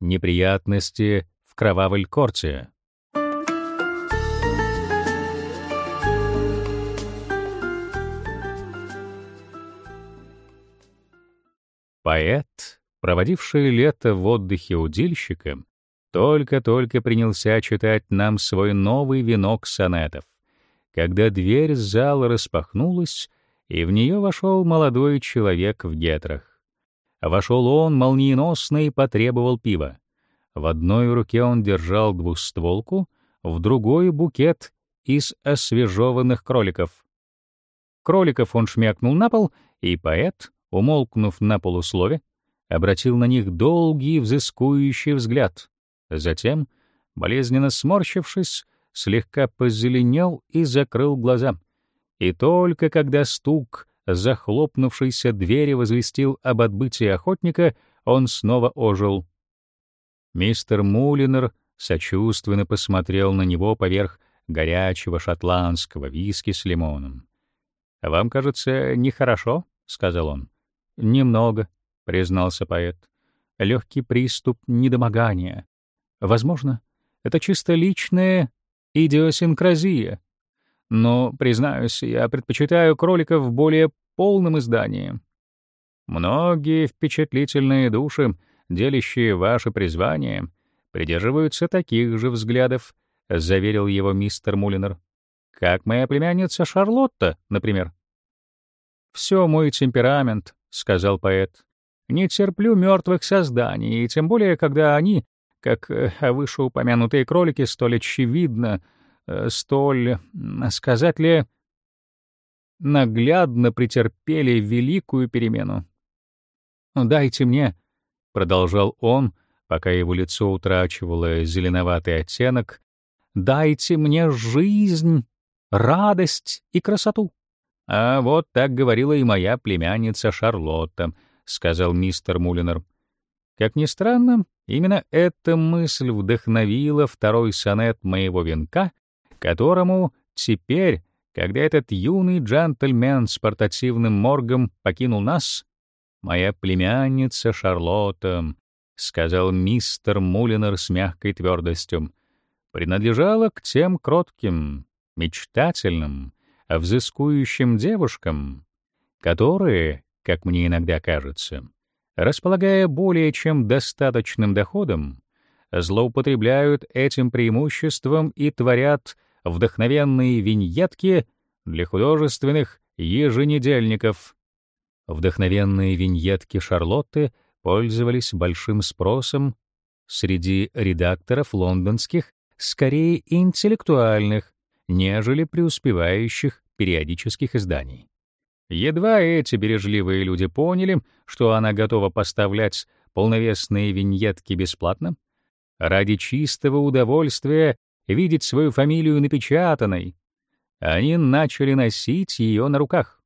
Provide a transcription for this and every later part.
Неприятности в Кровавель-Корте. Поэт, проводивший лето в отдыхе удильщиком, только-только принялся читать нам свой новый венок сонетов, когда дверь зала распахнулась, и в нее вошел молодой человек в гетрах. Вошел он молниеносно и потребовал пива. В одной руке он держал двустволку, в другой — букет из освежеванных кроликов. Кроликов он шмякнул на пол, и поэт, умолкнув на полуслове, обратил на них долгий взыскующий взгляд. Затем, болезненно сморщившись, слегка позеленел и закрыл глаза. И только когда стук захлопнувшейся двери возвестил об отбытии охотника, он снова ожил. Мистер Мулинер сочувственно посмотрел на него поверх горячего шотландского виски с лимоном. «Вам, кажется, нехорошо?» — сказал он. «Немного», — признался поэт. «Легкий приступ недомогания. Возможно, это чисто личная идиосинкразия. Но, признаюсь, я предпочитаю кроликов более полным изданием. Многие впечатлительные души, делящие ваше призвание, придерживаются таких же взглядов, заверил его мистер Мулинер. Как моя племянница Шарлотта, например. Все мой темперамент, сказал поэт. Не терплю мертвых созданий, и тем более, когда они как э, вышеупомянутые кролики, столь очевидно, э, столь, сказать ли, наглядно претерпели великую перемену. «Дайте мне», — продолжал он, пока его лицо утрачивало зеленоватый оттенок, «дайте мне жизнь, радость и красоту». «А вот так говорила и моя племянница Шарлотта», — сказал мистер Мулинер. Как ни странно, именно эта мысль вдохновила второй сонет моего венка, которому теперь, когда этот юный джентльмен с портативным моргом покинул нас, моя племянница Шарлотта, сказал мистер Мулинер с мягкой твердостью, принадлежала к тем кротким, мечтательным, взыскующим девушкам, которые, как мне иногда кажется, располагая более чем достаточным доходом, злоупотребляют этим преимуществом и творят вдохновенные виньетки для художественных еженедельников. Вдохновенные виньетки Шарлотты пользовались большим спросом среди редакторов лондонских, скорее интеллектуальных, нежели преуспевающих периодических изданий. Едва эти бережливые люди поняли, что она готова поставлять полновесные виньетки бесплатно, ради чистого удовольствия видеть свою фамилию напечатанной, они начали носить ее на руках.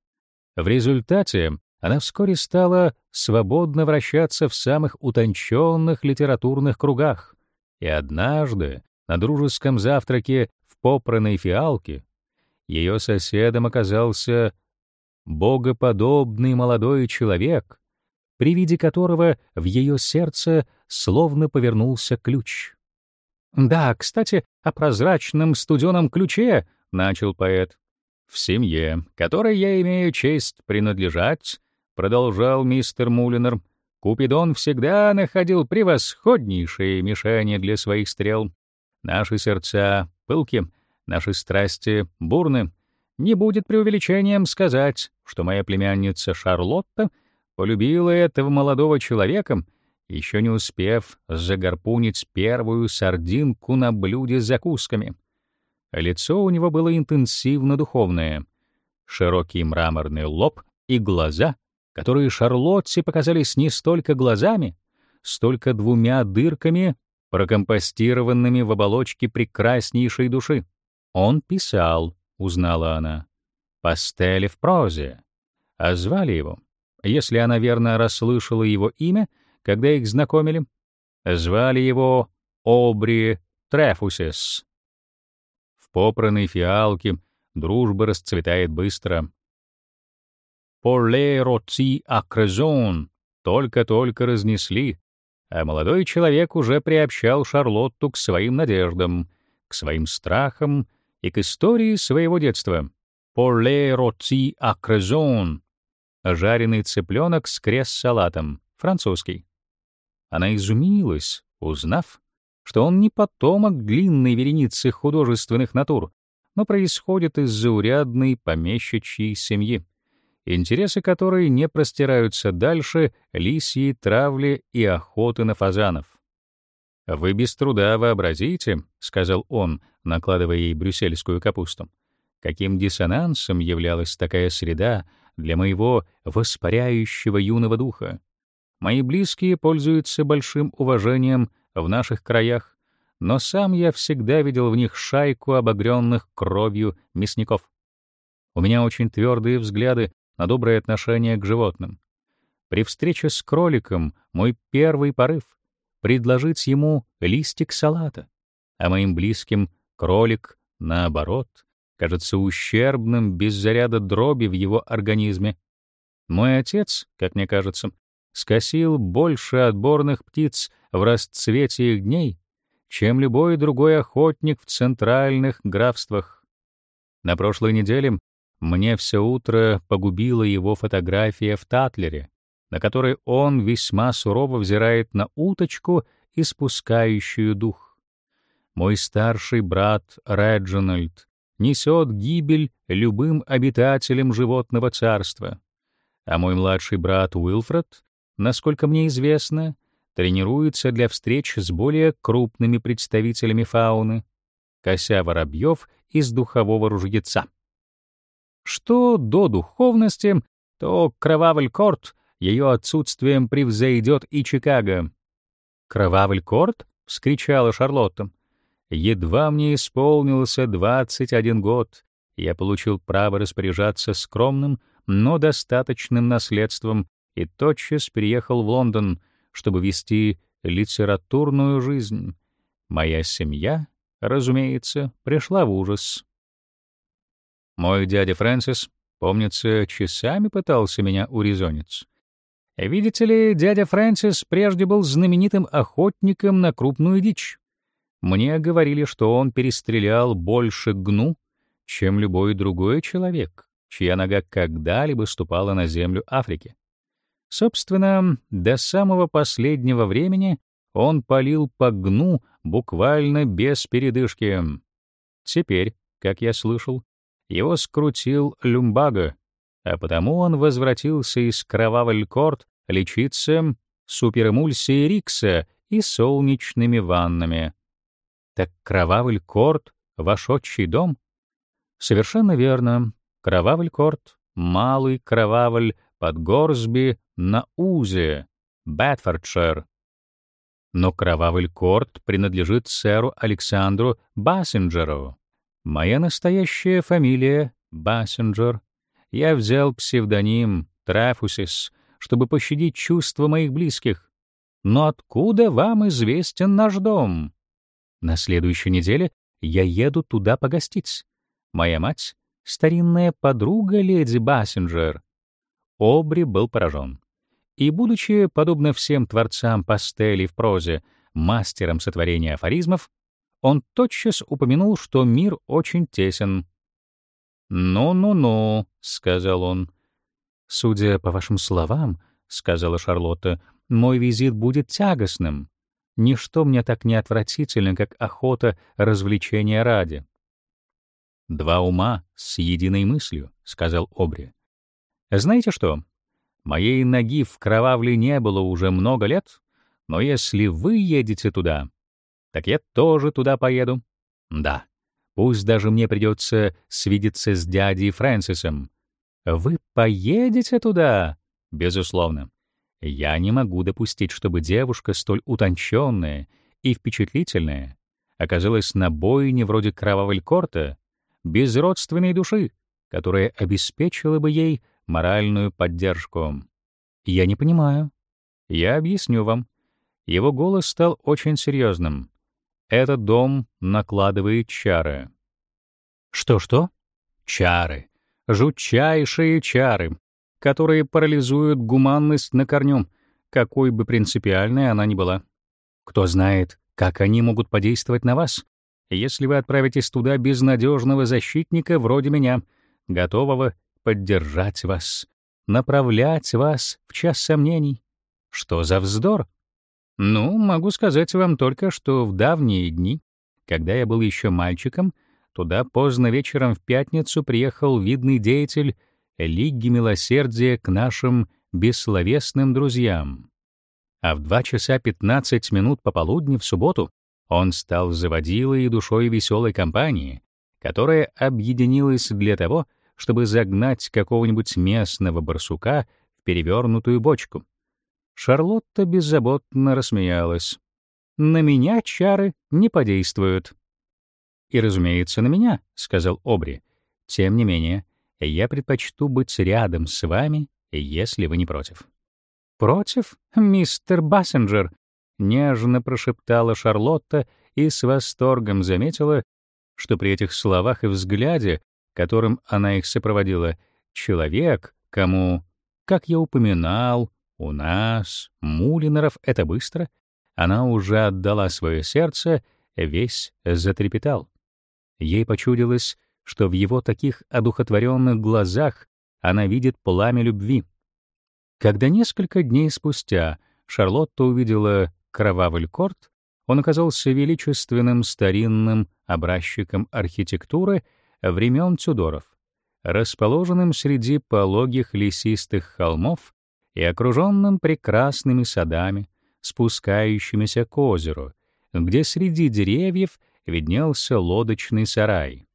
В результате она вскоре стала свободно вращаться в самых утонченных литературных кругах, и однажды на дружеском завтраке в попранной фиалке ее соседом оказался богоподобный молодой человек, при виде которого в ее сердце словно повернулся ключ. «Да, кстати, о прозрачном студеном ключе», — начал поэт. «В семье, которой я имею честь принадлежать», — продолжал мистер Мулинер, «Купидон всегда находил превосходнейшие мишени для своих стрел. Наши сердца пылки, наши страсти бурны, не будет преувеличением сказать, что моя племянница Шарлотта полюбила этого молодого человека, еще не успев загорпунить первую сардинку на блюде с закусками. Лицо у него было интенсивно духовное, широкий мраморный лоб и глаза, которые Шарлотте показались не столько глазами, столько двумя дырками, прокомпостированными в оболочке прекраснейшей души. Он писал, — узнала она. «Пастели в прозе». А звали его, если она верно расслышала его имя, когда их знакомили, звали его Обри Трефусис. В попранной фиалке дружба расцветает быстро. «Поле роци акрезон» только-только разнесли, а молодой человек уже приобщал Шарлотту к своим надеждам, к своим страхам и к истории своего детства. «Pour les rôtis à crezon» — жареный цыпленок с крес-салатом, французский. Она изумилась, узнав, что он не потомок длинной вереницы художественных натур, но происходит из заурядной помещичьей семьи интересы которой не простираются дальше лисьей травли и охоты на фазанов. «Вы без труда вообразите», — сказал он, накладывая ей брюссельскую капусту, «каким диссонансом являлась такая среда для моего воспаряющего юного духа. Мои близкие пользуются большим уважением в наших краях, но сам я всегда видел в них шайку обогренных кровью мясников. У меня очень твердые взгляды на доброе отношение к животным. При встрече с кроликом мой первый порыв — предложить ему листик салата, а моим близким кролик, наоборот, кажется ущербным без заряда дроби в его организме. Мой отец, как мне кажется, скосил больше отборных птиц в расцвете их дней, чем любой другой охотник в центральных графствах. На прошлой неделе мне все утро погубила его фотография в Татлере, на которой он весьма сурово взирает на уточку, испускающую дух. Мой старший брат Реджинальд несет гибель любым обитателям животного царства, а мой младший брат Уилфред, насколько мне известно, тренируется для встреч с более крупными представителями фауны, кося воробьев из духового ружьеца. Что до духовности, то Кровавель-Корт ее отсутствием превзойдет и Чикаго. «Кровавель-Корт?» — вскричала Шарлотта. «Едва мне исполнился 21 год, я получил право распоряжаться скромным, но достаточным наследством и тотчас переехал в Лондон, чтобы вести литературную жизнь. Моя семья, разумеется, пришла в ужас. Мой дядя Фрэнсис, помнится, часами пытался меня урезонить. Видите ли, дядя Фрэнсис прежде был знаменитым охотником на крупную дичь. Мне говорили, что он перестрелял больше гну, чем любой другой человек, чья нога когда-либо ступала на землю Африки. Собственно, до самого последнего времени он палил по гну буквально без передышки. Теперь, как я слышал, его скрутил люмбага, а потому он возвратился из Кровавель-Корт лечиться суперэмульсией Рикса и солнечными ваннами. Так Кровавель-Корт — ваш отчий дом? Совершенно верно. Кровавель-Корт — малый Кровавель под Горсби на Узе, Бетфордшир. Но Кровавель-Корт принадлежит сэру Александру Бассинджеру. Моя настоящая фамилия — Бассенджер. Я взял псевдоним Трафусис, чтобы пощадить чувства моих близких. Но откуда вам известен наш дом? На следующей неделе я еду туда погостить. Моя мать — старинная подруга леди Бассенджер. Обри был поражен. И, будучи, подобно всем творцам пастелей в прозе, мастером сотворения афоризмов, он тотчас упомянул, что мир очень тесен. «Ну-ну-ну», — сказал он. «Судя по вашим словам», — сказала Шарлотта, — «мой визит будет тягостным. Ничто мне так не отвратительно, как охота развлечения ради». «Два ума с единой мыслью», — сказал Обри. «Знаете что? Моей ноги в кровавле не было уже много лет, но если вы едете туда, так я тоже туда поеду. Да, пусть даже мне придется свидеться с дядей Фрэнсисом. Вы поедете туда? Безусловно. Я не могу допустить, чтобы девушка столь утонченная и впечатлительная оказалась на бойне вроде Кровавелькорта, без родственной души, которая обеспечила бы ей моральную поддержку. Я не понимаю. Я объясню вам. Его голос стал очень серьезным. Этот дом накладывает чары. Что-что? Чары. Жутчайшие чары, которые парализуют гуманность на корню, какой бы принципиальной она ни была. Кто знает, как они могут подействовать на вас, если вы отправитесь туда без надежного защитника вроде меня, готового поддержать вас, направлять вас в час сомнений. Что за вздор? Ну, могу сказать вам только, что в давние дни, когда я был еще мальчиком, туда поздно вечером в пятницу приехал видный деятель Лиги Милосердия к нашим бессловесным друзьям. А в 2 часа 15 минут пополудни в субботу он стал заводилой и душой веселой компании, которая объединилась для того, чтобы загнать какого-нибудь местного барсука в перевернутую бочку. Шарлотта беззаботно рассмеялась. «На меня чары не подействуют». «И, разумеется, на меня», — сказал Обри. «Тем не менее, я предпочту быть рядом с вами если вы не против. «Против, мистер Бассенджер?» — нежно прошептала Шарлотта и с восторгом заметила, что при этих словах и взгляде, которым она их сопроводила, человек, кому, как я упоминал, у нас, Мулинеров, это быстро, она уже отдала свое сердце, весь затрепетал. Ей почудилось, что в его таких одухотворенных глазах она видит пламя любви. Когда несколько дней спустя Шарлотта увидела кровавый корт, он оказался величественным старинным образчиком архитектуры времен Тюдоров, расположенным среди пологих лесистых холмов и окруженным прекрасными садами, спускающимися к озеру, где среди деревьев виднелся лодочный сарай.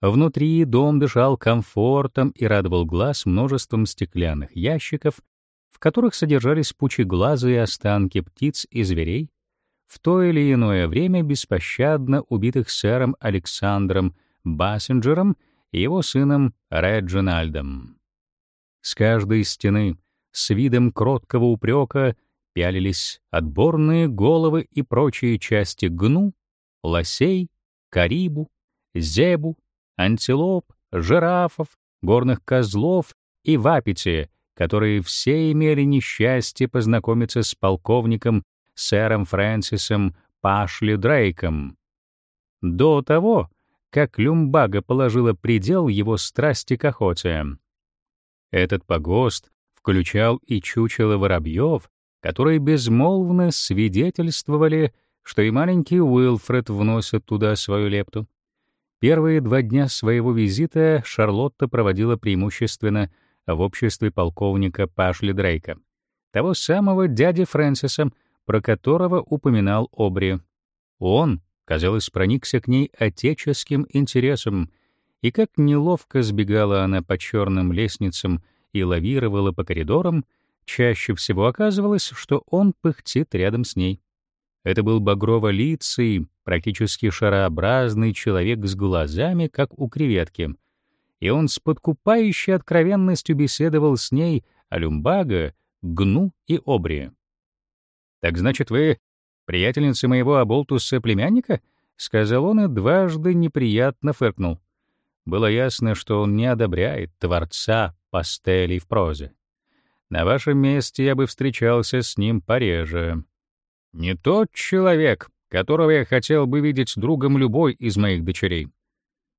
Внутри дом дышал комфортом и радовал глаз множеством стеклянных ящиков, в которых содержались пучеглазые останки птиц и зверей, в то или иное время беспощадно убитых сэром Александром Бассенджером и его сыном Реджинальдом. С каждой стены с видом кроткого упрека пялились отборные головы и прочие части гну, лосей, карибу, зебу, антилоп, жирафов, горных козлов и вапити, которые все имели несчастье познакомиться с полковником сэром Фрэнсисом Пашли Дрейком. До того, как Люмбага положила предел его страсти к охоте. Этот погост включал и чучело воробьев, которые безмолвно свидетельствовали, что и маленький Уилфред вносит туда свою лепту. Первые два дня своего визита Шарлотта проводила преимущественно в обществе полковника Пашли Дрейка, того самого дяди Фрэнсиса, про которого упоминал Обри. Он, казалось, проникся к ней отеческим интересом, и как неловко сбегала она по черным лестницам и лавировала по коридорам, чаще всего оказывалось, что он пыхтит рядом с ней. Это был багрово-лицый, практически шарообразный человек с глазами, как у креветки, и он с подкупающей откровенностью беседовал с ней о люмбага, гну и обри. «Так значит, вы приятельница моего оболтуса-племянника?» — сказал он и дважды неприятно фыркнул. Было ясно, что он не одобряет творца пастелей в прозе. На вашем месте я бы встречался с ним пореже. Не тот человек, которого я хотел бы видеть другом любой из моих дочерей.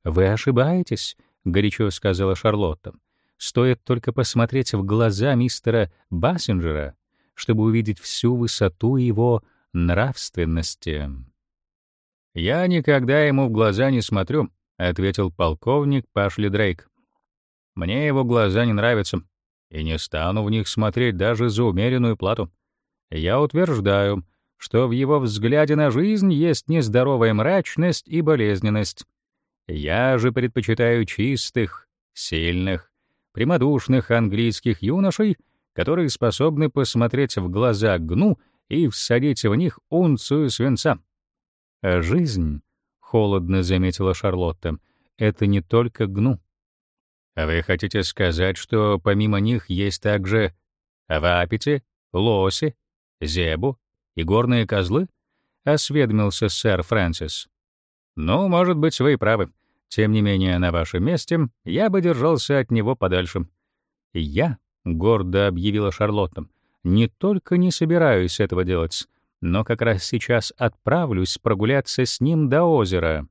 Вы ошибаетесь, горячо сказала Шарлотта. Стоит только посмотреть в глаза мистера Бассенджера, чтобы увидеть всю высоту его нравственности. Я никогда ему в глаза не смотрю, ответил полковник Пашли Дрейк. Мне его глаза не нравятся, и не стану в них смотреть даже за умеренную плату. Я утверждаю, что в его взгляде на жизнь есть нездоровая мрачность и болезненность. Я же предпочитаю чистых, сильных, прямодушных английских юношей, которые способны посмотреть в глаза гну и всадить в них унцию свинца. А жизнь, холодно заметила Шарлотта, это не только гну. А вы хотите сказать, что помимо них есть также вапити, лоси, зебу, и горные козлы?» — осведомился сэр Фрэнсис. «Ну, может быть, вы и правы. Тем не менее, на вашем месте я бы держался от него подальше». «Я», — гордо объявила Шарлотта, — не только не собираюсь этого делать, но как раз сейчас отправлюсь прогуляться с ним до озера.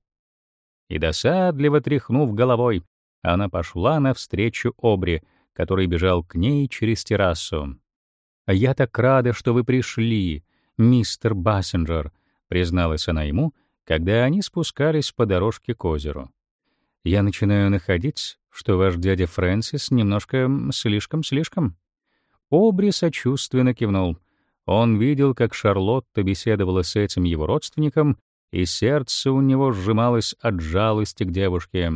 И досадливо тряхнув головой, она пошла навстречу Обри, который бежал к ней через террасу. «Я так рада, что вы пришли, мистер Бассенджер», — призналась она ему, когда они спускались по дорожке к озеру. «Я начинаю находить, что ваш дядя Фрэнсис немножко слишком-слишком». Обри сочувственно кивнул. Он видел, как Шарлотта беседовала с этим его родственником, и сердце у него сжималось от жалости к девушке.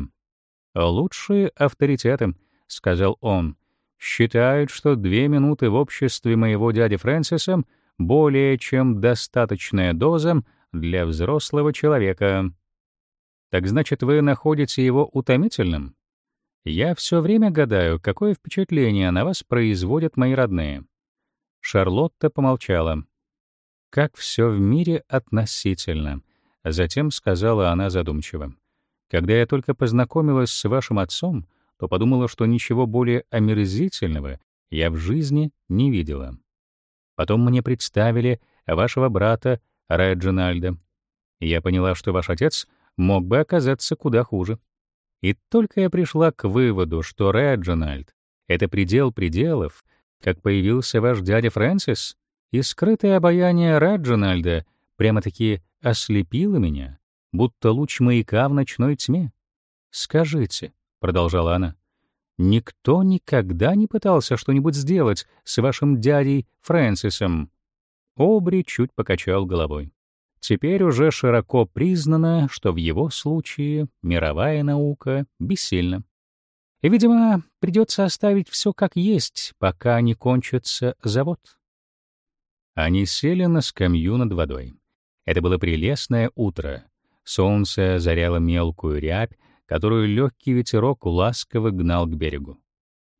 «Лучшие авторитеты», — сказал он, — «считают, что две минуты в обществе моего дяди Фрэнсиса более чем достаточная доза для взрослого человека». «Так значит, вы находите его утомительным?» Я все время гадаю, какое впечатление на вас производят мои родные. Шарлотта помолчала. Как все в мире относительно, затем сказала она задумчиво. Когда я только познакомилась с вашим отцом, то подумала, что ничего более омерзительного я в жизни не видела. Потом мне представили вашего брата Реджинальда. Я поняла, что ваш отец мог бы оказаться куда хуже. И только я пришла к выводу, что Реджинальд — это предел пределов, как появился ваш дядя Фрэнсис, и скрытое обаяние Реджинальда прямо-таки ослепило меня, будто луч маяка в ночной тьме. «Скажите», — продолжала она, — «никто никогда не пытался что-нибудь сделать с вашим дядей Фрэнсисом?» Обри чуть покачал головой. Теперь уже широко признано, что в его случае мировая наука бессильна. И, видимо, придется оставить все как есть, пока не кончится завод. Они сели на скамью над водой. Это было прелестное утро. Солнце заряло мелкую рябь, которую легкий ветерок ласково гнал к берегу.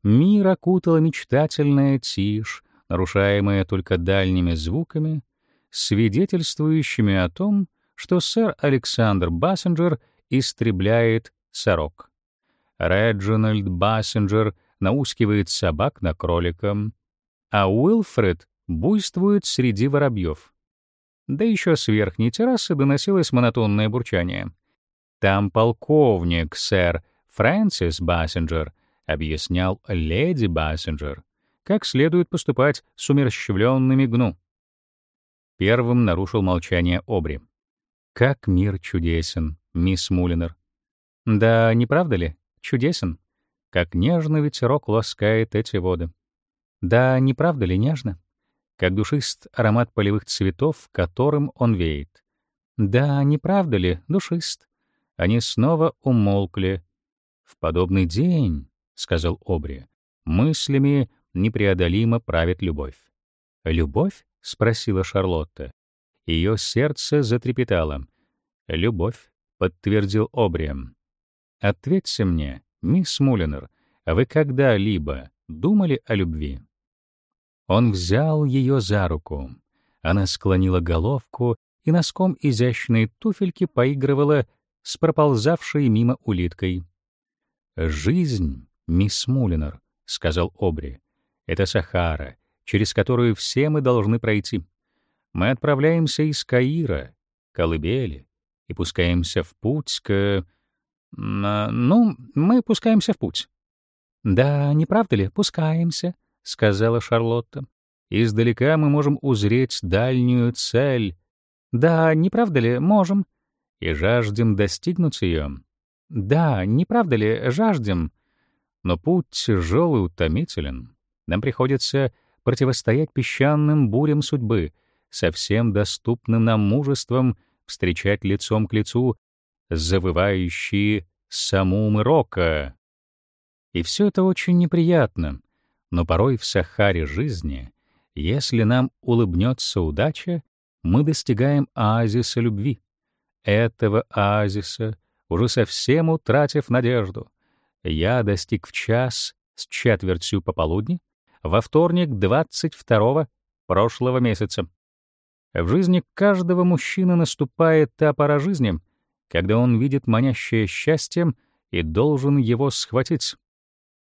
Мир окутала мечтательная тишь, нарушаемая только дальними звуками, свидетельствующими о том, что сэр Александр Бассенджер истребляет сорок. Реджинальд Бассенджер наускивает собак на кролика, а Уилфред буйствует среди воробьев. Да еще с верхней террасы доносилось монотонное бурчание. Там полковник, сэр Фрэнсис Бассенджер, объяснял леди Бассенджер, как следует поступать с умерщвленными гну. Первым нарушил молчание Обри. «Как мир чудесен, мисс Мулинер!» «Да, не правда ли? Чудесен. Как нежно ветерок ласкает эти воды. Да, не правда ли нежно? Как душист аромат полевых цветов, которым он веет. Да, не правда ли душист?» Они снова умолкли. «В подобный день, — сказал Обри, — мыслями непреодолимо правит любовь. Любовь? — спросила Шарлотта. Ее сердце затрепетало. «Любовь», — подтвердил Обрием. «Ответьте мне, мисс Мулинер, вы когда-либо думали о любви?» Он взял ее за руку. Она склонила головку и носком изящной туфельки поигрывала с проползавшей мимо улиткой. «Жизнь, мисс Мулинер», — сказал Обри, — «это Сахара, через которую все мы должны пройти. Мы отправляемся из Каира, Колыбели, и пускаемся в путь к... Ну, мы пускаемся в путь. «Да, не правда ли, пускаемся», — сказала Шарлотта. «Издалека мы можем узреть дальнюю цель. Да, не правда ли, можем. И жаждем достигнуть ее. Да, не правда ли, жаждем. Но путь тяжелый и утомителен. Нам приходится противостоять песчаным бурям судьбы, совсем доступным нам мужеством встречать лицом к лицу завывающие самумы рока. И все это очень неприятно, но порой в Сахаре жизни, если нам улыбнется удача, мы достигаем оазиса любви. Этого оазиса, уже совсем утратив надежду, я достиг в час с четвертью пополудни, во вторник 22 прошлого месяца. В жизни каждого мужчины наступает та пора жизни, когда он видит манящее счастье и должен его схватить.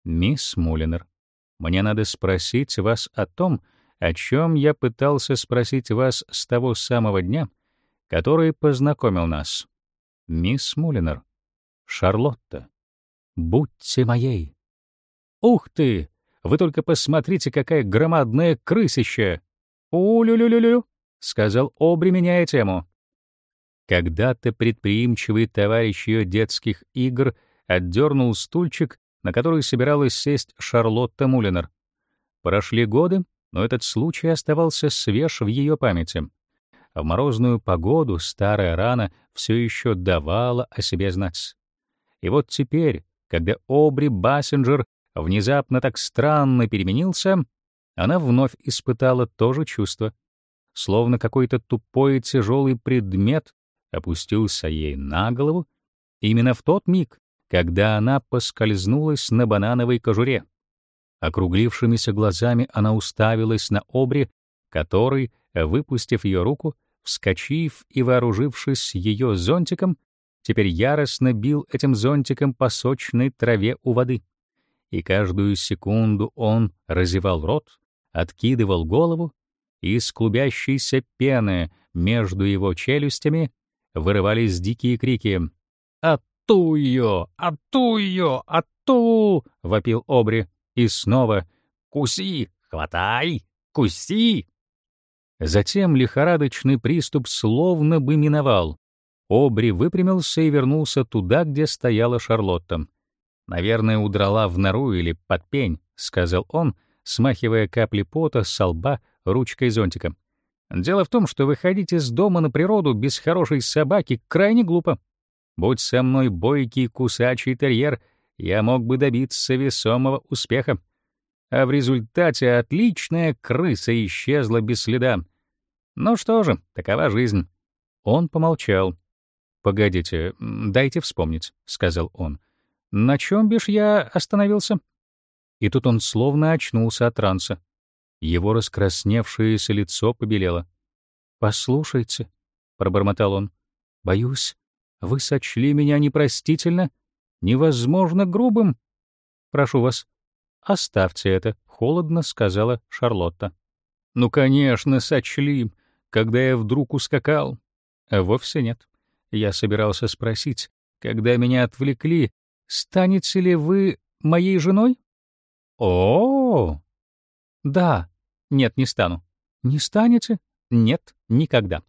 Мисс Мулинер, мне надо спросить вас о том, о чем я пытался спросить вас с того самого дня, который познакомил нас. Мисс Мулинер, Шарлотта, будьте моей. Ух ты! Вы только посмотрите, какая громадная крысища! У-лю-лю-лю-лю, сказал Обри, меняя тему. Когда-то предприимчивый товарищ ее детских игр отдернул стульчик, на который собиралась сесть Шарлотта Мулинер. Прошли годы, но этот случай оставался свеж в ее памяти. В морозную погоду старая рана все еще давала о себе знать. И вот теперь, когда Обри Бассенджер внезапно так странно переменился, она вновь испытала то же чувство, словно какой-то тупой тяжелый предмет опустился ей на голову именно в тот миг, когда она поскользнулась на банановой кожуре. Округлившимися глазами она уставилась на Обри, который, выпустив ее руку, вскочив и вооружившись ее зонтиком, теперь яростно бил этим зонтиком по сочной траве у воды. И каждую секунду он разевал рот, откидывал голову, и из клубящейся пены между его челюстями вырывались дикие крики. «Ату ее! Ату ее! Ату!» — вопил Обри. И снова «Куси! Хватай! Куси!» Затем лихорадочный приступ словно бы миновал. Обри выпрямился и вернулся туда, где стояла Шарлотта. «Наверное, удрала в нору или под пень», — сказал он, смахивая капли пота с лба ручкой зонтика. «Дело в том, что выходить из дома на природу без хорошей собаки крайне глупо. Будь со мной бойкий кусачий терьер, я мог бы добиться весомого успеха. А в результате отличная крыса исчезла без следа. Ну что же, такова жизнь. Он помолчал. «Погодите, дайте вспомнить», — сказал он. «На чем бишь я остановился?» И тут он словно очнулся от транса. Его раскрасневшееся лицо побелело. «Послушайте», — пробормотал он, — «боюсь, вы сочли меня непростительно невозможно грубым. Прошу вас, оставьте это, холодно сказала Шарлотта. Ну, конечно, сочли, когда я вдруг ускакал. А вовсе нет. Я собирался спросить, когда меня отвлекли, станете ли вы моей женой? О, -о, -о! Да. Нет, не стану. Не станете? Нет, никогда.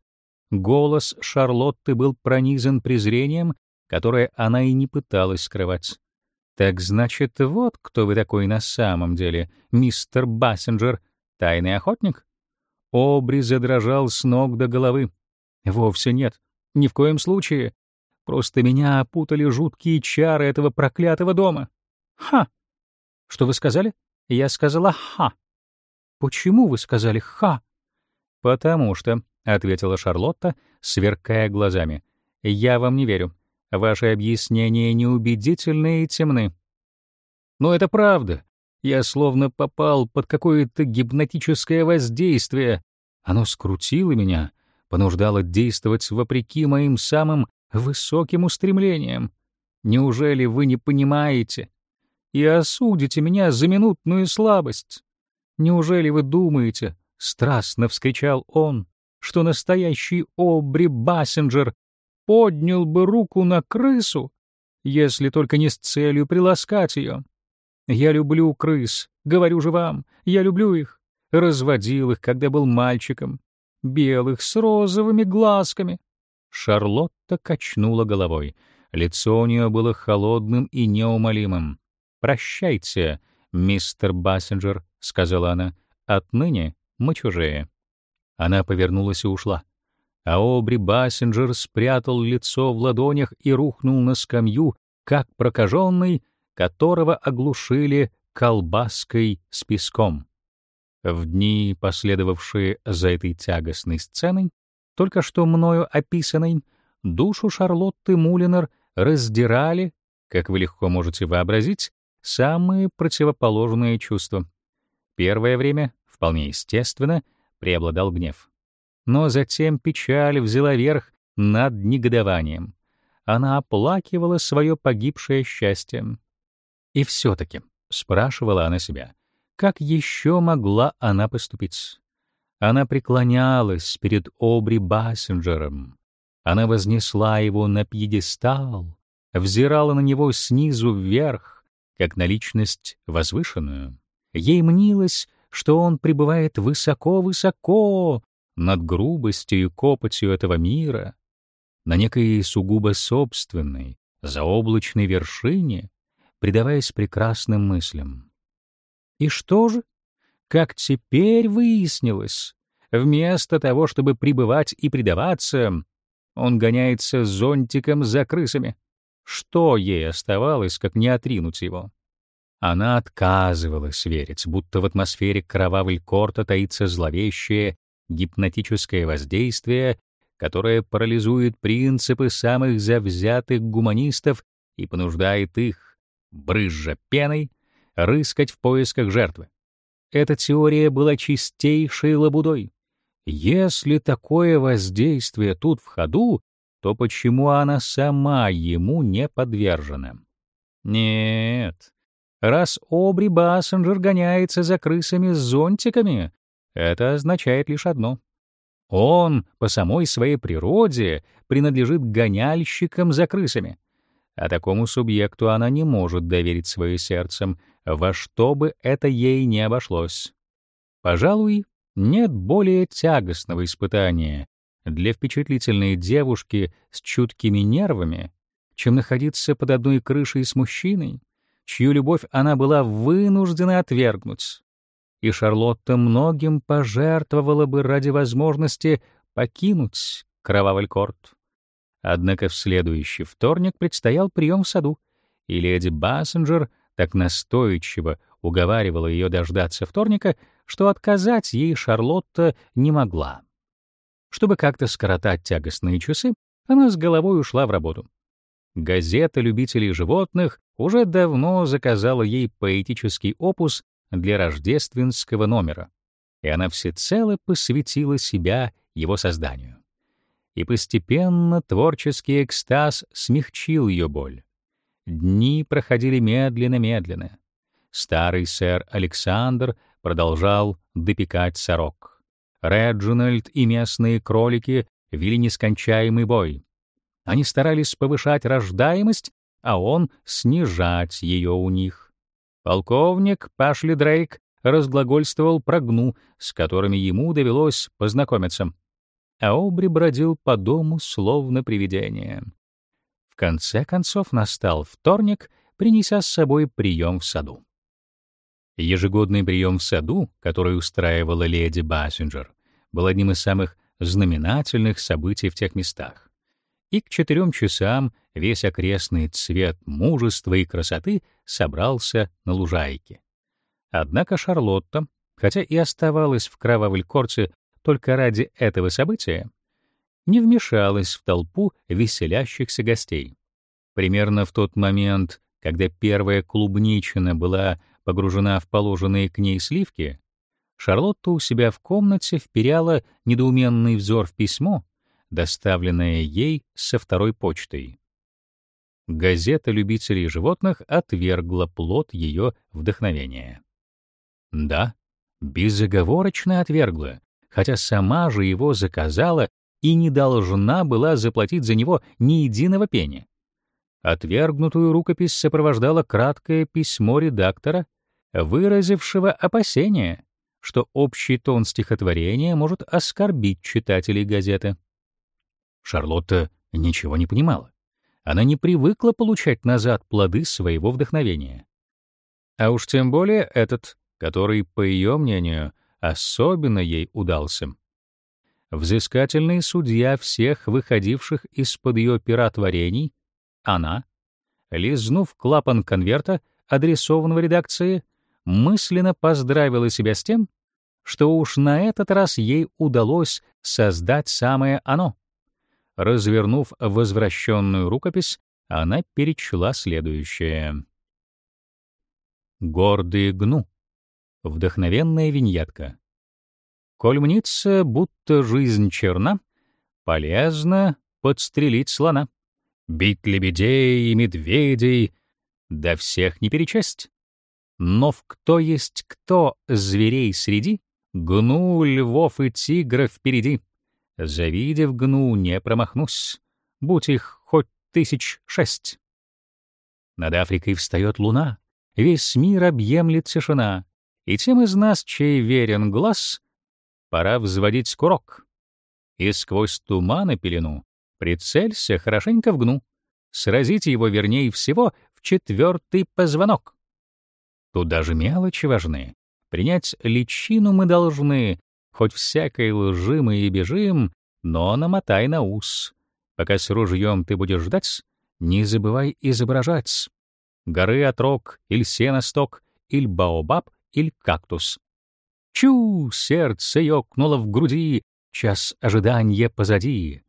Голос Шарлотты был пронизан презрением которое она и не пыталась скрывать. «Так значит, вот кто вы такой на самом деле, мистер Бассенджер, тайный охотник?» Обри задрожал с ног до головы. «Вовсе нет, ни в коем случае. Просто меня опутали жуткие чары этого проклятого дома». «Ха!» «Что вы сказали?» «Я сказала «ха». «Почему вы сказали «ха»?» «Потому что», — ответила Шарлотта, сверкая глазами, — «я вам не верю. Ваши объяснения неубедительны и темны. Но это правда. Я словно попал под какое-то гипнотическое воздействие. Оно скрутило меня, понуждало действовать вопреки моим самым высоким устремлениям. Неужели вы не понимаете и осудите меня за минутную слабость? Неужели вы думаете, — страстно вскричал он, — что настоящий Обри Бассенджер поднял бы руку на крысу, если только не с целью приласкать ее. Я люблю крыс, говорю же вам, я люблю их. Разводил их, когда был мальчиком. Белых с розовыми глазками. Шарлотта качнула головой. Лицо у нее было холодным и неумолимым. «Прощайте, мистер Бассенджер», — сказала она. «Отныне мы чужие». Она повернулась и ушла а Обри Бассенджер спрятал лицо в ладонях и рухнул на скамью, как прокаженный, которого оглушили колбаской с песком. В дни, последовавшие за этой тягостной сценой, только что мною описанной, душу Шарлотты Мулинер раздирали, как вы легко можете вообразить, самые противоположные чувства. Первое время, вполне естественно, преобладал гнев. Но затем печаль взяла верх над негодованием. Она оплакивала свое погибшее счастье. И все таки спрашивала она себя, как еще могла она поступить? Она преклонялась перед Обри Бассенджером. Она вознесла его на пьедестал, взирала на него снизу вверх, как на личность возвышенную. Ей мнилось, что он пребывает высоко-высоко над грубостью и копотью этого мира, на некой сугубо собственной, заоблачной вершине, предаваясь прекрасным мыслям. И что же? Как теперь выяснилось, вместо того, чтобы пребывать и предаваться, он гоняется зонтиком за крысами. Что ей оставалось, как не отринуть его? Она отказывалась верить, будто в атмосфере кровавой корта таится зловещее гипнотическое воздействие, которое парализует принципы самых завзятых гуманистов и понуждает их, брызжа пеной, рыскать в поисках жертвы. Эта теория была чистейшей лабудой. Если такое воздействие тут в ходу, то почему она сама ему не подвержена? Нет. Раз Обри Бассенджер гоняется за крысами с зонтиками, это означает лишь одно. Он по самой своей природе принадлежит гоняльщикам за крысами. А такому субъекту она не может доверить свое сердцем, во что бы это ей не обошлось. Пожалуй, нет более тягостного испытания для впечатлительной девушки с чуткими нервами, чем находиться под одной крышей с мужчиной, чью любовь она была вынуждена отвергнуть. И Шарлотта многим пожертвовала бы ради возможности покинуть кровавый корт. Однако в следующий вторник предстоял прием в саду, и леди Бассенджер так настойчиво уговаривала ее дождаться вторника, что отказать ей Шарлотта не могла. Чтобы как-то скоротать тягостные часы, она с головой ушла в работу. Газета любителей животных уже давно заказала ей поэтический опус для рождественского номера, и она всецело посвятила себя его созданию. И постепенно творческий экстаз смягчил ее боль. Дни проходили медленно-медленно. Старый сэр Александр продолжал допекать сорок. Реджинальд и местные кролики вели нескончаемый бой. Они старались повышать рождаемость, а он — снижать ее у них. Полковник Пашли Дрейк разглагольствовал про гну, с которыми ему довелось познакомиться. А Обри бродил по дому, словно привидение. Конце концов настал вторник, принеся с собой прием в саду. Ежегодный прием в саду, который устраивала леди Бассинджер, был одним из самых знаменательных событий в тех местах. И к четырем часам весь окрестный цвет мужества и красоты собрался на лужайке. Однако Шарлотта, хотя и оставалась в кровавой корце только ради этого события, не вмешалась в толпу веселящихся гостей. Примерно в тот момент, когда первая клубничина была погружена в положенные к ней сливки, Шарлотта у себя в комнате вперяла недоуменный взор в письмо, доставленное ей со второй почтой. Газета любителей животных отвергла плод ее вдохновения. Да, безоговорочно отвергла, хотя сама же его заказала и не должна была заплатить за него ни единого пени. Отвергнутую рукопись сопровождало краткое письмо редактора, выразившего опасение, что общий тон стихотворения может оскорбить читателей газеты. Шарлотта ничего не понимала. Она не привыкла получать назад плоды своего вдохновения. А уж тем более этот, который, по ее мнению, особенно ей удался. Взыскательный судья всех выходивших из-под ее пера творений, она, лизнув клапан конверта, адресованного редакции, мысленно поздравила себя с тем, что уж на этот раз ей удалось создать самое оно. Развернув возвращенную рукопись, она перечла следующее. «Гордый гну. Вдохновенная виньетка. Коль мнится, будто жизнь черна, полезно подстрелить слона, бить лебедей и медведей, да всех не перечесть. Но в кто есть кто зверей среди, Гну львов и тигров впереди. Завидев гну, не промахнусь. Будь их хоть тысяч шесть. Над Африкой встает луна, весь мир объемлет тишина, и тем из нас, чей верен глаз, пора взводить курок. И сквозь туман и пелену прицелься хорошенько в гну, сразить его вернее всего в четвертый позвонок. Тут даже мелочи важны. Принять личину мы должны, хоть всякой лжи мы и бежим, но намотай на ус. Пока с ружьем ты будешь ждать, не забывай изображать. Горы отрок, иль сеносток, иль баобаб, иль кактус. Чу, сердце ёкнуло в груди, час ожидания позади.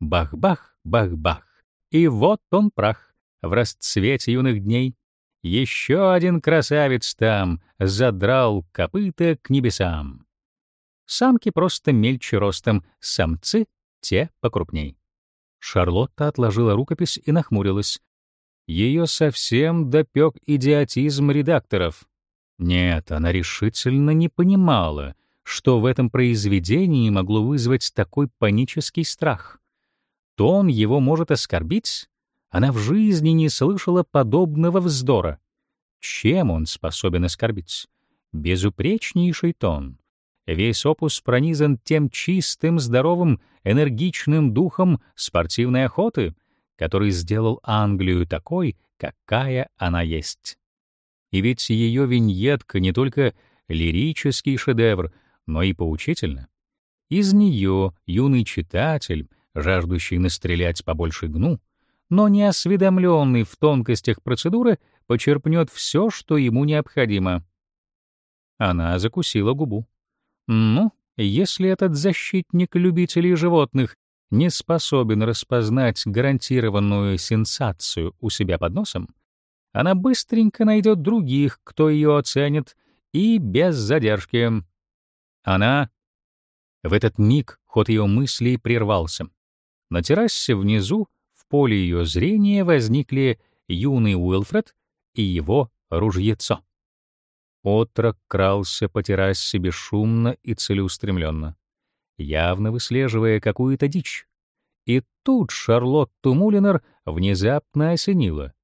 Бах-бах, бах-бах, и вот он прах в расцвете юных дней. Еще один красавец там задрал копыта к небесам. Самки просто мельче ростом, самцы — те покрупней. Шарлотта отложила рукопись и нахмурилась. Ее совсем допек идиотизм редакторов. Нет, она решительно не понимала, что в этом произведении могло вызвать такой панический страх. Тон его может оскорбить? Она в жизни не слышала подобного вздора. Чем он способен оскорбить? Безупречнейший тон. Весь опус пронизан тем чистым, здоровым, энергичным духом спортивной охоты, который сделал Англию такой, какая она есть. И ведь ее виньетка не только лирический шедевр, но и поучительна. Из нее юный читатель, жаждущий настрелять побольше гну, но не осведомленный в тонкостях процедуры, почерпнет все, что ему необходимо. Она закусила губу. Ну, если этот защитник любителей животных не способен распознать гарантированную сенсацию у себя под носом, она быстренько найдет других, кто ее оценит, и без задержки. Она... В этот миг ход ее мыслей прервался. На террасе внизу, в поле ее зрения, возникли юный Уилфред и его ружьецо. Отрок крался по террасе бесшумно и целеустремленно, явно выслеживая какую-то дичь. И тут Шарлотту Мулинер внезапно осенило,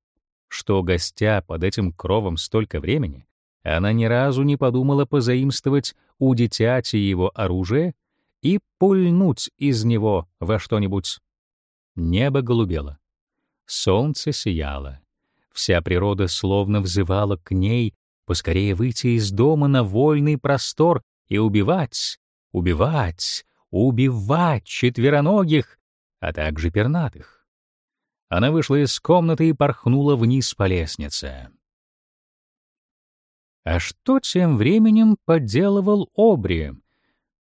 что, гостя под этим кровом столько времени, она ни разу не подумала позаимствовать у дитяти его оружие и пульнуть из него во что-нибудь. Небо голубело. Солнце сияло. Вся природа словно взывала к ней поскорее выйти из дома на вольный простор и убивать, убивать, убивать четвероногих, а также пернатых. Она вышла из комнаты и порхнула вниз по лестнице. А что тем временем поделывал Обри?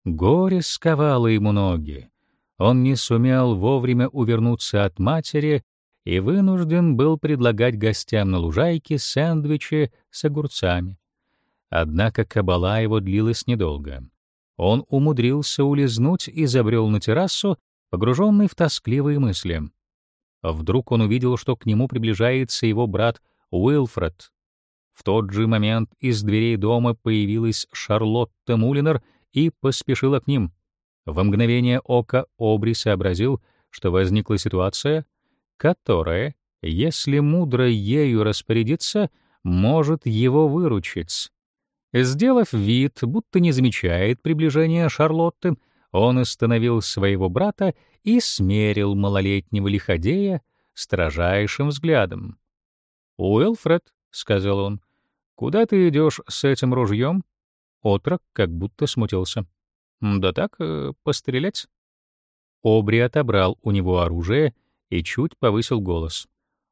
Горе сковало ему ноги. Он не сумел вовремя увернуться от матери и вынужден был предлагать гостям на лужайке сэндвичи с огурцами. Однако кабала его длилась недолго. Он умудрился улизнуть и забрел на террасу, погруженный в тоскливые мысли. Вдруг он увидел, что к нему приближается его брат Уилфред. В тот же момент из дверей дома появилась Шарлотта Мулинер и поспешила к ним. В мгновение ока Обри сообразил, что возникла ситуация, которая, если мудро ею распорядиться, может его выручить. Сделав вид, будто не замечает приближения Шарлотты, он остановил своего брата и смерил малолетнего лиходея строжайшим взглядом. «Уэлфред», — сказал он, — «куда ты идешь с этим ружьем?» Отрок как будто смутился. «Да так, э, пострелять». Обри отобрал у него оружие и чуть повысил голос.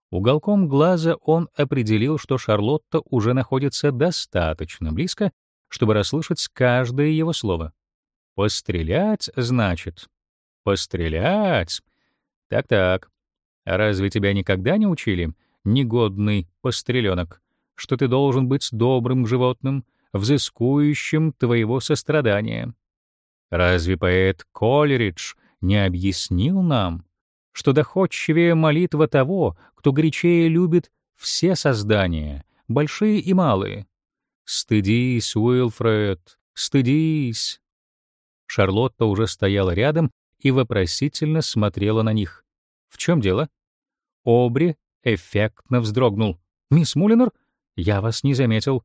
Уголком глаза он определил, что Шарлотта уже находится достаточно близко, чтобы расслышать каждое его слово. «Пострелять, значит?» «Пострелять?» «Так-так. А разве тебя никогда не учили, негодный постреленок, что ты должен быть добрым животным, взыскующим твоего сострадания?» Разве поэт Колеридж не объяснил нам, что доходчивее молитва того, кто горячее любит все создания, большие и малые? Стыдись, Уилфред, Стыдись!» Шарлотта уже стояла рядом и вопросительно смотрела на них. «В чем дело?» Обри эффектно вздрогнул. «Мисс Мулинер, я вас не заметил.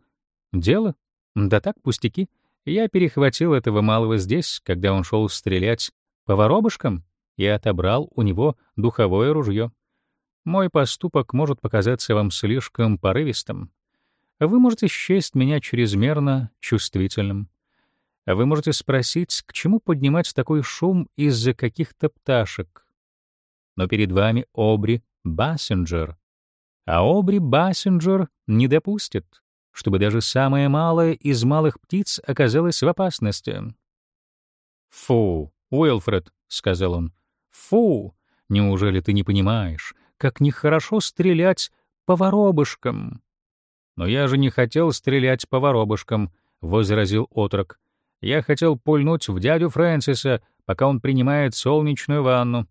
Дело? Да так, пустяки. Я перехватил этого малого здесь, когда он шел стрелять по воробушкам и отобрал у него духовое ружье. Мой поступок может показаться вам слишком порывистым. Вы можете счесть меня чрезмерно чувствительным. Вы можете спросить, к чему поднимать такой шум из-за каких-то пташек. Но перед вами Обри Бассенджер. А Обри Бассенджер не допустит, чтобы даже самая малая из малых птиц оказалась в опасности. «Фу, Уилфред», — сказал он, — «фу, неужели ты не понимаешь, как нехорошо стрелять по воробушкам?» «Но я же не хотел стрелять по воробушкам», — возразил отрок. «Я хотел пульнуть в дядю Фрэнсиса, пока он принимает солнечную ванну».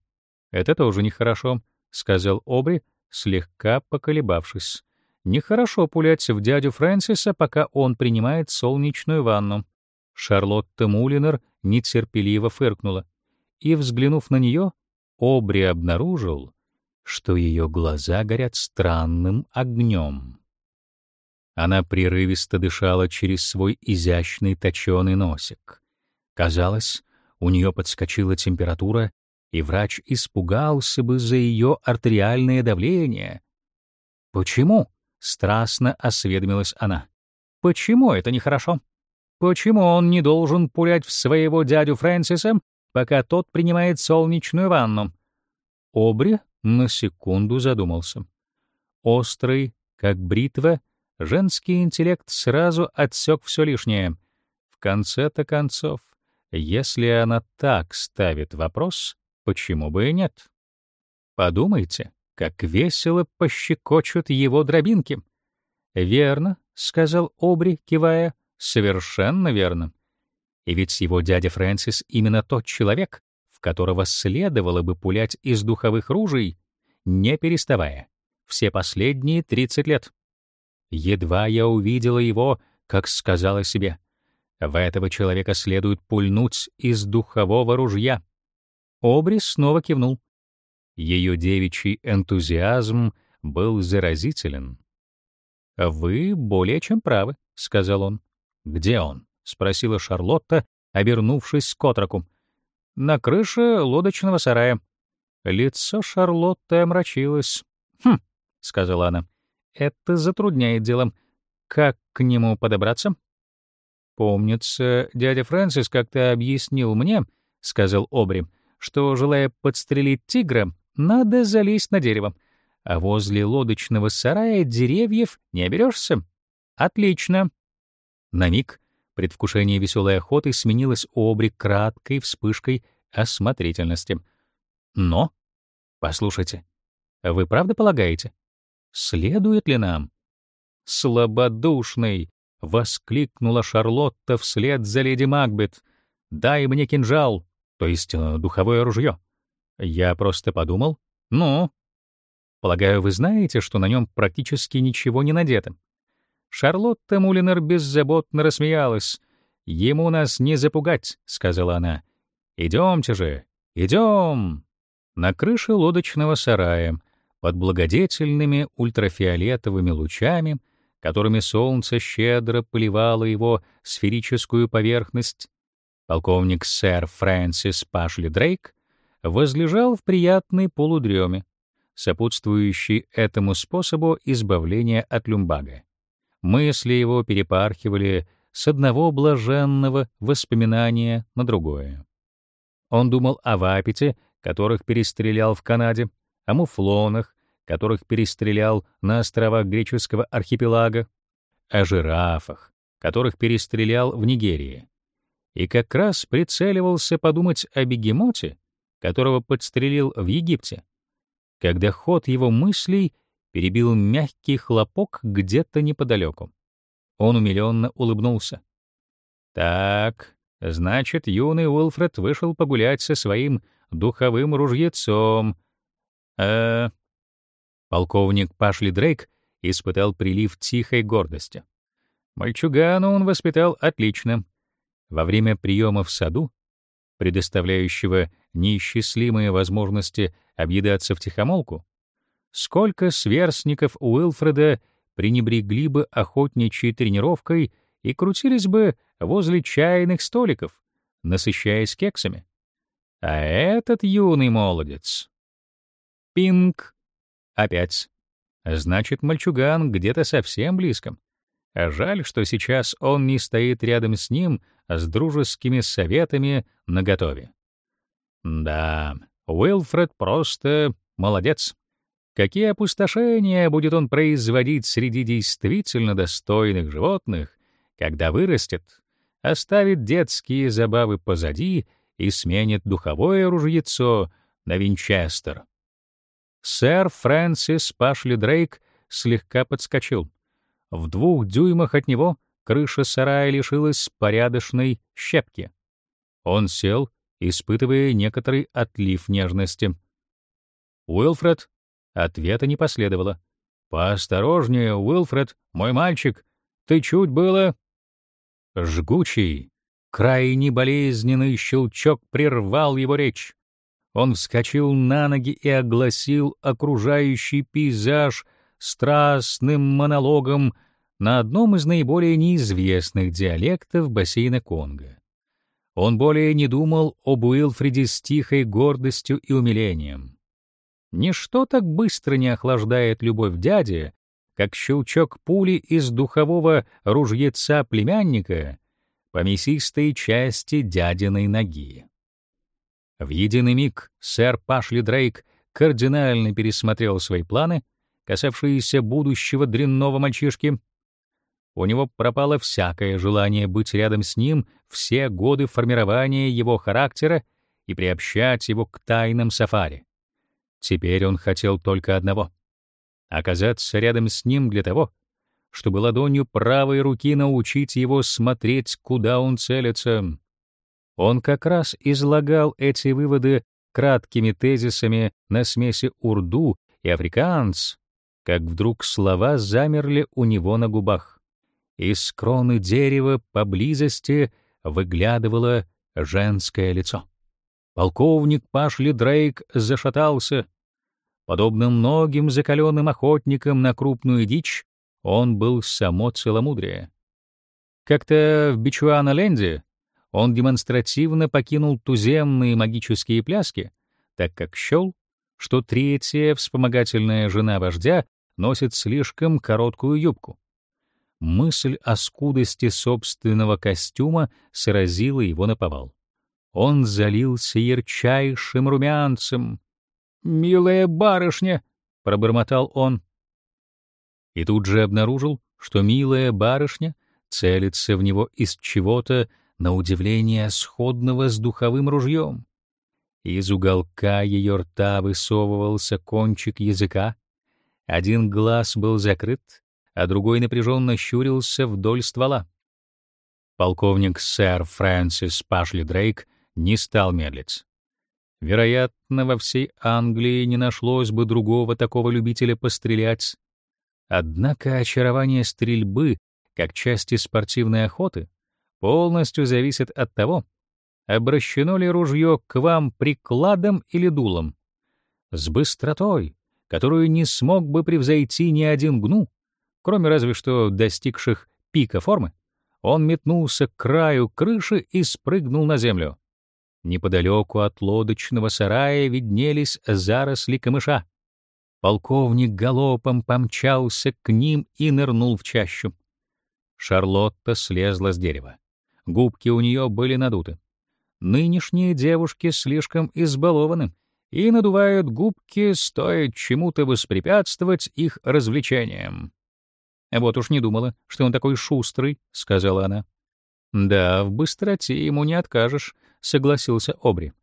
«Это тоже нехорошо», — сказал Обри, слегка поколебавшись. Нехорошо пулять в дядю Фрэнсиса, пока он принимает солнечную ванну. Шарлотта Мулинер нетерпеливо фыркнула. И, взглянув на нее, Обри обнаружил, что ее глаза горят странным огнем. Она прерывисто дышала через свой изящный точёный носик. Казалось, у нее подскочила температура, и врач испугался бы за ее артериальное давление. «Почему?» — страстно осведомилась она. «Почему это нехорошо? Почему он не должен пулять в своего дядю Фрэнсиса, пока тот принимает солнечную ванну?» Обри на секунду задумался. Острый, как бритва, женский интеллект сразу отсек все лишнее. В конце-то концов, если она так ставит вопрос, Почему бы и нет? Подумайте, как весело пощекочут его дробинки. Верно, сказал Обри, кивая, совершенно верно. И ведь его дядя Фрэнсис именно тот человек, в которого следовало бы пулять из духовых ружей, не переставая, все последние 30 лет. Едва я увидела его, как сказала себе, в этого человека следует пульнуть из духового ружья. Обрис снова кивнул. Ее девичий энтузиазм был заразителен. «Вы более чем правы», — сказал он. «Где он?» — спросила Шарлотта, обернувшись к отроку. «На крыше лодочного сарая». Лицо Шарлотты омрачилось. «Хм», — сказала она, — «это затрудняет дело. Как к нему подобраться?» «Помнится, дядя Фрэнсис как-то объяснил мне», — сказал Обри, — что, желая подстрелить тигра, надо залезть на дерево, а возле лодочного сарая деревьев не оберешься. Отлично. На миг предвкушение веселой охоты сменилось обри краткой вспышкой осмотрительности. Но, послушайте, вы правда полагаете, следует ли нам? Слабодушный, воскликнула Шарлотта вслед за леди Макбет. Дай мне кинжал то есть э, духовое ружье. Я просто подумал, ну, полагаю, вы знаете, что на нем практически ничего не надето. Шарлотта Мулинер беззаботно рассмеялась. «Ему нас не запугать», — сказала она. «Идемте же, идем!» На крыше лодочного сарая, под благодетельными ультрафиолетовыми лучами, которыми солнце щедро поливало его сферическую поверхность, полковник сэр Фрэнсис Пашли Дрейк возлежал в приятной полудреме, сопутствующей этому способу избавления от люмбага. Мысли его перепархивали с одного блаженного воспоминания на другое. Он думал о вапите, которых перестрелял в Канаде, о муфлонах, которых перестрелял на островах греческого архипелага, о жирафах, которых перестрелял в Нигерии, и как раз прицеливался подумать о бегемоте, которого подстрелил в Египте, когда ход его мыслей перебил мягкий хлопок где-то неподалеку. Он умилённо улыбнулся. «Так, значит, юный Уилфред вышел погулять со своим духовым ружьецом. Э, Полковник Пашли Дрейк испытал прилив тихой гордости. Мальчугана он воспитал отлично. во время приема в саду, предоставляющего неисчислимые возможности объедаться втихомолку, сколько сверстников Уилфреда пренебрегли бы охотничьей тренировкой и крутились бы возле чайных столиков, насыщаясь кексами. А этот юный молодец... Пинг! Опять. Значит, мальчуган где-то совсем близко. А жаль, что сейчас он не стоит рядом с ним с дружескими советами наготове. Да, Уилфред просто молодец. Какие опустошения будет он производить среди действительно достойных животных, когда вырастет, оставит детские забавы позади и сменит духовое ружьецо на винчестер. Сэр Фрэнсис Пашли Дрейк слегка подскочил. В двух дюймах от него крыша сарая лишилась порядочной щепки. Он сел, испытывая некоторый отлив нежности. «Уилфред?» Ответа не последовало. «Поосторожнее, Уилфред, мой мальчик, ты чуть было...» Жгучий, крайне болезненный щелчок прервал его речь. Он вскочил на ноги и огласил окружающий пейзаж страстным монологом на одном из наиболее неизвестных диалектов бассейна Конго. Он более не думал об Уилфреде с тихой гордостью и умилением. Ничто так быстро не охлаждает любовь дяди, как щелчок пули из духового ружьеца племянника по мясистой части дядиной ноги. В единый миг сэр Пашли Дрейк кардинально пересмотрел свои планы, касавшиеся будущего дрянного мальчишки. У него пропало всякое желание быть рядом с ним все годы формирования его характера и приобщать его к тайнам сафари. Теперь он хотел только одного — оказаться рядом с ним для того, чтобы ладонью правой руки научить его смотреть, куда он целится. Он как раз излагал эти выводы краткими тезисами на смеси урду и африканс, как вдруг слова замерли у него на губах. Из кроны дерева поблизости выглядывало женское лицо. Полковник Пашли Дрейк зашатался. Подобно многим закаленным охотникам на крупную дичь, он был само целомудрие. Как-то в Бичуана-Ленде он демонстративно покинул туземные магические пляски, так как счел, что третья вспомогательная жена вождя носит слишком короткую юбку. Мысль о скудости собственного костюма сразила его на повал. Он залился ярчайшим румянцем. «Милая барышня!» — пробормотал он. И тут же обнаружил, что милая барышня целится в него из чего-то на удивление сходного с духовым ружьем. Из уголка ее рта высовывался кончик языка, один глаз был закрыт, а другой напряженно щурился вдоль ствола. Полковник сэр Фрэнсис Пашли Дрейк не стал медлить. Вероятно, во всей Англии не нашлось бы другого такого любителя пострелять. Однако очарование стрельбы как части спортивной охоты полностью зависит от того, обращено ли ружье к вам прикладом или дулом. С быстротой, которую не смог бы превзойти ни один гну, кроме разве что достигших пика формы, он метнулся к краю крыши и спрыгнул на землю. Неподалеку от лодочного сарая виднелись заросли камыша. Полковник галопом помчался к ним и нырнул в чащу. Шарлотта слезла с дерева. Губки у нее были надуты. Нынешние девушки слишком избалованы и надувают губки, стоит чему-то воспрепятствовать их развлечениям. «Вот уж не думала, что он такой шустрый», — сказала она. «Да, в быстроте ему не откажешь», — согласился Обри.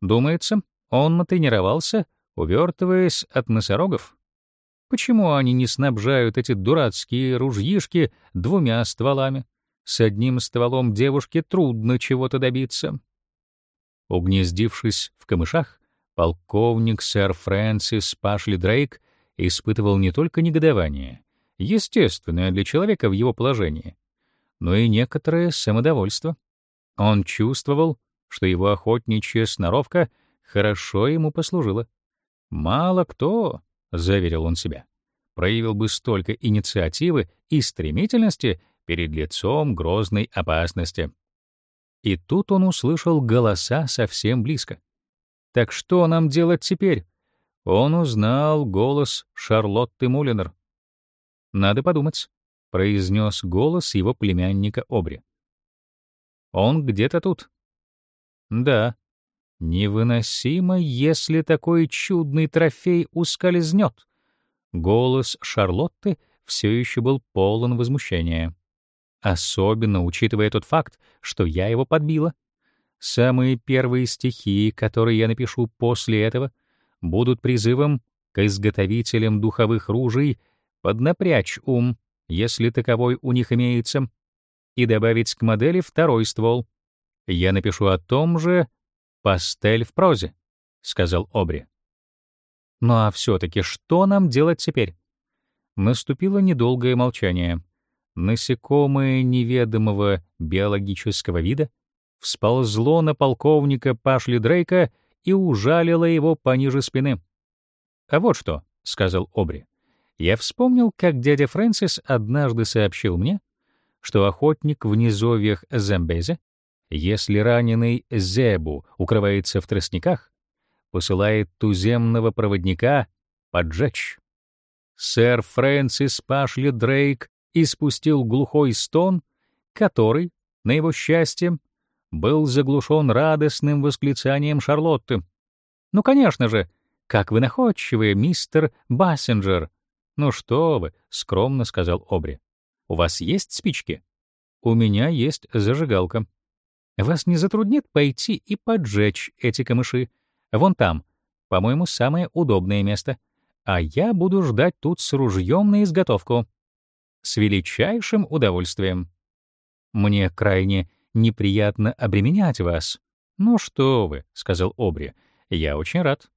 «Думается, он натренировался, увертываясь от носорогов. Почему они не снабжают эти дурацкие ружьишки двумя стволами? С одним стволом девушке трудно чего-то добиться. Угнездившись в камышах, полковник сэр Фрэнсис Пашли Дрейк испытывал не только негодование, естественное для человека в его положении, но и некоторое самодовольство. Он чувствовал, что его охотничья сноровка хорошо ему послужила. Мало кто, заверил он себя, проявил бы столько инициативы и стремительности перед лицом грозной опасности. И тут он услышал голоса совсем близко. Так что нам делать теперь? Он узнал голос Шарлотты Мулинер. Надо подумать, произнес голос его племянника Обри. Он где-то тут. Да. Невыносимо, если такой чудный трофей ускользнет. Голос Шарлотты все еще был полон возмущения. Особенно учитывая тот факт, что я его подбила. Самые первые стихи, которые я напишу после этого, будут призывом к изготовителям духовых ружей поднапрячь ум, если таковой у них имеется, и добавить к модели второй ствол. Я напишу о том же «пастель в прозе», — сказал Обри. Ну а все-таки что нам делать теперь? Наступило недолгое молчание. Насекомое неведомого биологического вида всползло на полковника Пашли Дрейка и ужалило его пониже спины. «А вот что», — сказал Обри. «Я вспомнил, как дядя Фрэнсис однажды сообщил мне, что охотник в низовьях Замбезе, если раненый Зебу укрывается в тростниках, посылает туземного проводника поджечь. Сэр Фрэнсис Пашли Дрейк испустил глухой стон, который, на его счастье, был заглушен радостным восклицанием Шарлотты. «Ну, конечно же, как вы находчивы, мистер Бассенджер!» «Ну что вы», — скромно сказал Обри. «У вас есть спички?» «У меня есть зажигалка». «Вас не затруднит пойти и поджечь эти камыши? Вон там, по-моему, самое удобное место. А я буду ждать тут с ружьем на изготовку. С величайшим удовольствием. Мне крайне неприятно обременять вас. Ну что вы, сказал Обри. Я очень рад.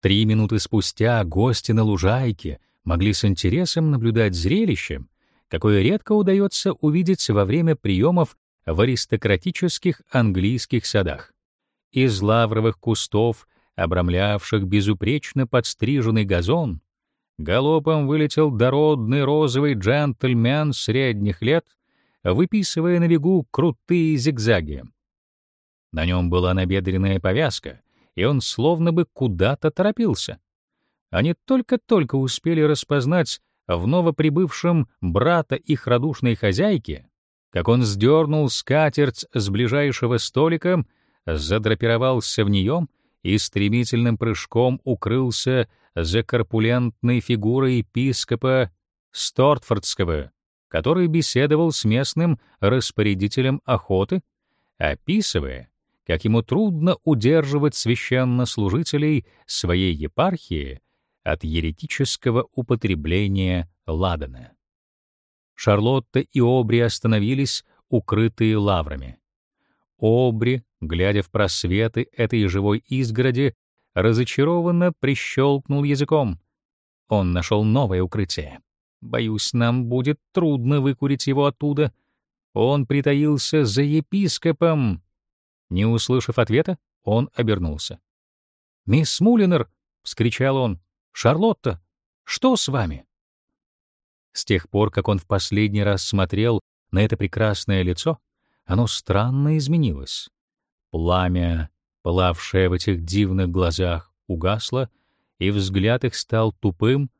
Три минуты спустя гости на лужайке могли с интересом наблюдать зрелище, какое редко удается увидеть во время приемов в аристократических английских садах. Из лавровых кустов, обрамлявших безупречно подстриженный газон, галопом вылетел дородный розовый джентльмен средних лет, выписывая на бегу крутые зигзаги. На нем была набедренная повязка, и он словно бы куда-то торопился. Они только-только успели распознать в новоприбывшем брата их радушной хозяйки, как он сдернул скатерть с ближайшего столика задрапировался в нее и стремительным прыжком укрылся за корпулентной фигурой епископа Стортфордского, который беседовал с местным распорядителем охоты, описывая, как ему трудно удерживать священнослужителей своей епархии от еретического употребления ладана. Шарлотта и Обри остановились, укрытые лаврами. Обри, глядя в просветы этой живой изгороди, разочарованно прищелкнул языком. Он нашел новое укрытие. Боюсь, нам будет трудно выкурить его оттуда. Он притаился за епископом. Не услышав ответа, он обернулся. «Мисс Мулинер!» — вскричал он. «Шарлотта! Что с вами?» С тех пор, как он в последний раз смотрел на это прекрасное лицо, оно странно изменилось. Пламя, пылавшее в этих дивных глазах, угасло, и взгляд их стал тупым,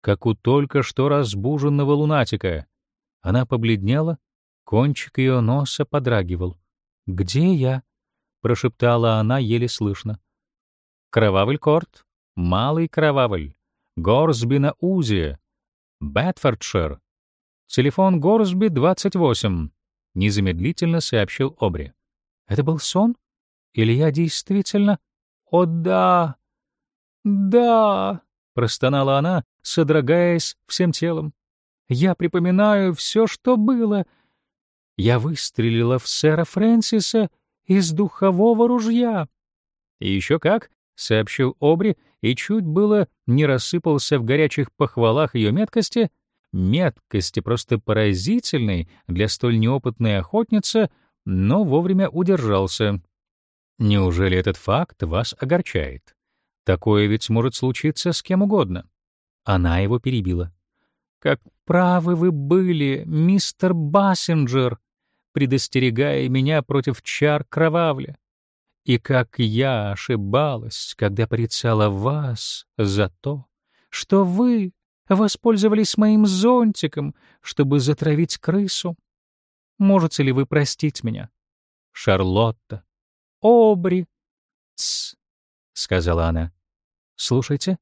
как у только что разбуженного лунатика. Она побледнела, кончик ее носа подрагивал. «Где я?» — прошептала она еле слышно. «Кровавый корт, малый кровавый, Горсби на Узе, Бетфордшир. Телефон Горсби 28 незамедлительно сообщил Обри. Это был сон? Или я действительно... О, да! Да! простонала она, содрогаясь всем телом. Я припоминаю все, что было. Я выстрелила в сэра Фрэнсиса из духового ружья. И еще как, сообщил Обри, и чуть было не рассыпался в горячих похвалах ее меткости — меткости, просто поразительной для столь неопытной охотницы, но вовремя удержался. Неужели этот факт вас огорчает? Такое ведь может случиться с кем угодно. Она его перебила. Как правы вы были, мистер Бассинджер, предостерегая меня против чар кровавли. И как я ошибалась, когда порицала вас за то, что вы воспользовались моим зонтиком, чтобы затравить крысу. Можете ли вы простить меня? Шарлотта. Обри. Тсс, сказала она. Слушайте.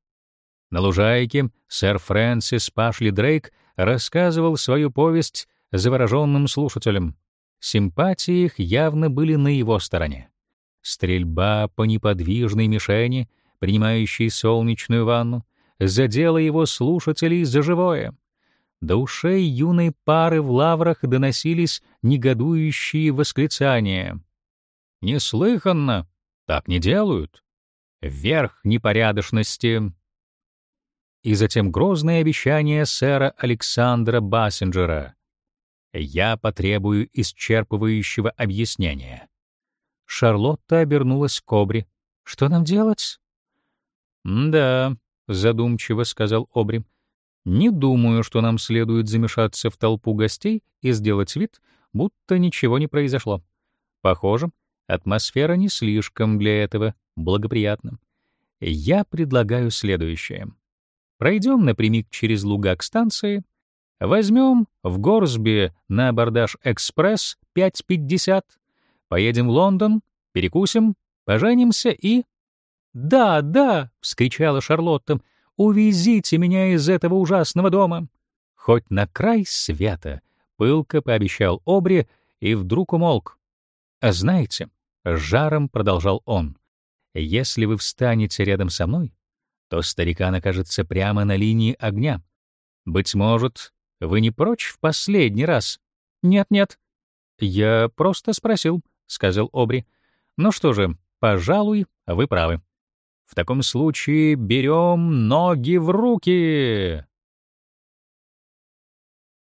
На лужайке сэр Фрэнсис Пашли Дрейк рассказывал свою повесть завороженным слушателям. Симпатии их явно были на его стороне. Стрельба по неподвижной мишени, принимающей солнечную ванну, задела его слушателей за живое. До ушей юной пары в лаврах доносились негодующие восклицания. «Неслыханно! Так не делают! Вверх непорядочности!» И затем грозное обещание сэра Александра Бассинджера. «Я потребую исчерпывающего объяснения». Шарлотта обернулась к Обри. «Что нам делать?» «Да», — задумчиво сказал Обри. «Не думаю, что нам следует замешаться в толпу гостей и сделать вид, будто ничего не произошло. Похоже, атмосфера не слишком для этого благоприятна. Я предлагаю следующее. Пройдем напрямик через луга к станции, возьмем в Горсби на абордаж «Экспресс» 5.50, поедем в Лондон, перекусим, поженимся и «Да, да!» — вскричала Шарлотта. «Увезите меня из этого ужасного дома!» «Хоть на край света!» — пылко пообещал Обри и вдруг умолк. «А знаете...» — с жаром продолжал он. «Если вы встанете рядом со мной, то старикан окажется прямо на линии огня. Быть может, вы не прочь в последний раз?» «Нет-нет». «Я просто спросил», — сказал Обри. «Ну что же, пожалуй, вы правы». В таком случае берем ноги в руки.